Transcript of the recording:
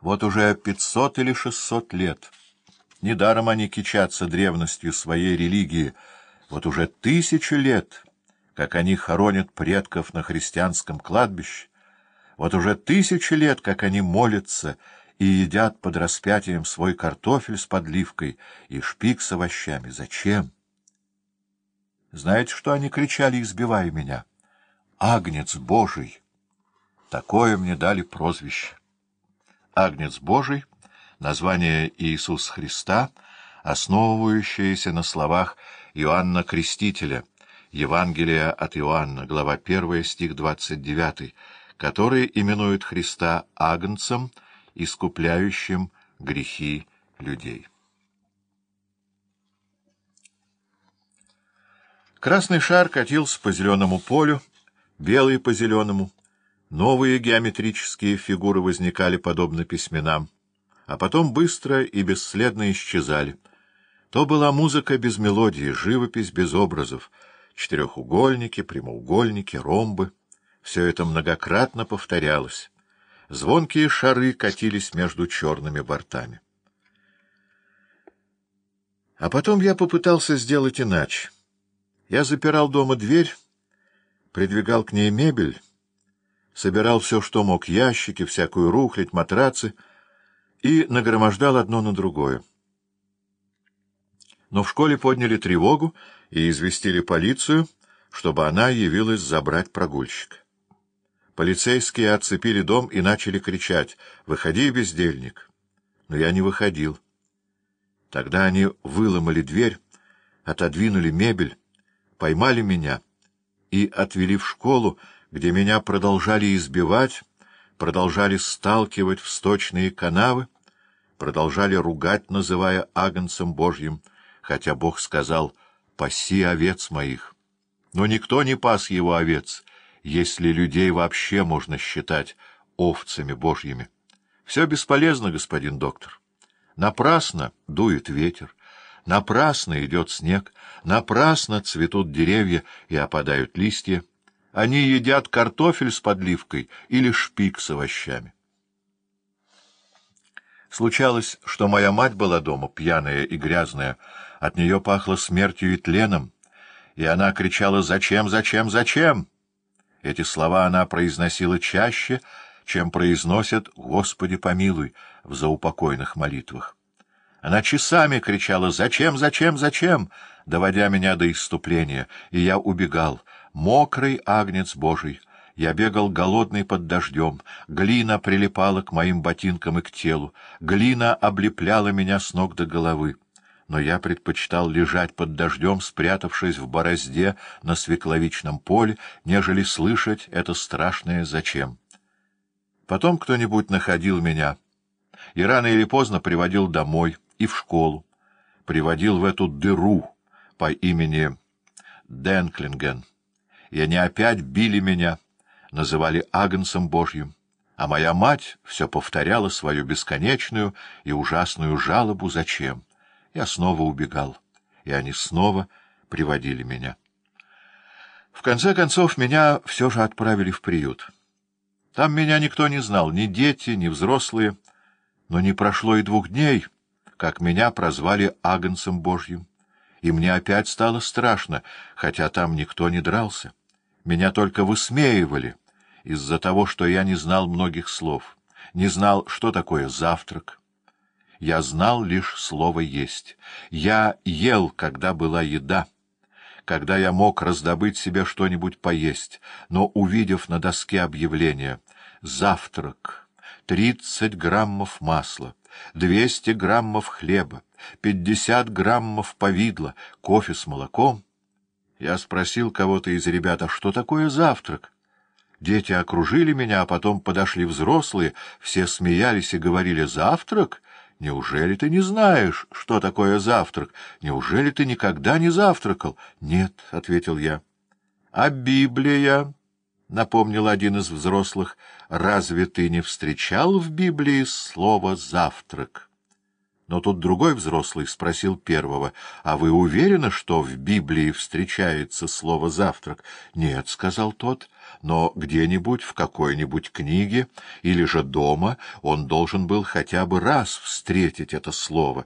Вот уже пятьсот или шестьсот лет. Недаром они кичатся древностью своей религии. Вот уже тысячу лет, как они хоронят предков на христианском кладбище. Вот уже тысячи лет, как они молятся и едят под распятием свой картофель с подливкой и шпик с овощами. Зачем? Знаете, что они кричали, избивая меня? «Агнец Божий!» Такое мне дали прозвище. Агнец Божий — название Иисус Христа, основывающееся на словах Иоанна Крестителя, Евангелия от Иоанна, глава 1, стих 29, который именует Христа Агнцем, искупляющим грехи людей. Красный шар катился по зеленому полю, белый по зеленому, Новые геометрические фигуры возникали подобно письменам, а потом быстро и бесследно исчезали. То была музыка без мелодии, живопись без образов, четырехугольники, прямоугольники, ромбы. Все это многократно повторялось. Звонкие шары катились между черными бортами. А потом я попытался сделать иначе. Я запирал дома дверь, придвигал к ней мебель, собирал все, что мог, ящики, всякую рухлядь, матрацы, и нагромождал одно на другое. Но в школе подняли тревогу и известили полицию, чтобы она явилась забрать прогульщика. Полицейские отцепили дом и начали кричать «Выходи, бездельник!» Но я не выходил. Тогда они выломали дверь, отодвинули мебель, поймали меня и отвели в школу, где меня продолжали избивать, продолжали сталкивать в сточные канавы, продолжали ругать, называя агнцем Божьим, хотя Бог сказал «паси овец моих». Но никто не пас его овец, если людей вообще можно считать овцами Божьими. Все бесполезно, господин доктор. Напрасно дует ветер, напрасно идет снег, напрасно цветут деревья и опадают листья. Они едят картофель с подливкой или шпик с овощами. Случалось, что моя мать была дома, пьяная и грязная, от нее пахло смертью и тленом, и она кричала «Зачем, зачем, зачем?». Эти слова она произносила чаще, чем произносят «Господи помилуй» в заупокойных молитвах. Она часами кричала «Зачем, зачем, зачем?», доводя меня до иступления, и я убегал — Мокрый агнец Божий. Я бегал голодный под дождем, глина прилипала к моим ботинкам и к телу, глина облепляла меня с ног до головы. Но я предпочитал лежать под дождем, спрятавшись в борозде на свекловичном поле, нежели слышать это страшное «зачем». Потом кто-нибудь находил меня и рано или поздно приводил домой и в школу, приводил в эту дыру по имени Денклинген и они опять били меня, называли агнцем Божьим, а моя мать все повторяла свою бесконечную и ужасную жалобу «Зачем?». Я снова убегал, и они снова приводили меня. В конце концов, меня все же отправили в приют. Там меня никто не знал, ни дети, ни взрослые, но не прошло и двух дней, как меня прозвали агнцем Божьим, и мне опять стало страшно, хотя там никто не дрался. Меня только высмеивали из-за того, что я не знал многих слов, не знал, что такое завтрак. Я знал лишь слово «есть». Я ел, когда была еда, когда я мог раздобыть себе что-нибудь поесть, но, увидев на доске объявление «завтрак», тридцать граммов масла, двести граммов хлеба, пятьдесят граммов повидла, кофе с молоком, я спросил кого-то из ребят, а что такое завтрак? Дети окружили меня, а потом подошли взрослые, все смеялись и говорили «Завтрак? Неужели ты не знаешь, что такое завтрак? Неужели ты никогда не завтракал?» «Нет», — ответил я. «А Библия?» — напомнил один из взрослых. «Разве ты не встречал в Библии слово «завтрак»?» Но тут другой взрослый спросил первого, «А вы уверены, что в Библии встречается слово «завтрак»?» «Нет», — сказал тот, — «но где-нибудь в какой-нибудь книге или же дома он должен был хотя бы раз встретить это слово».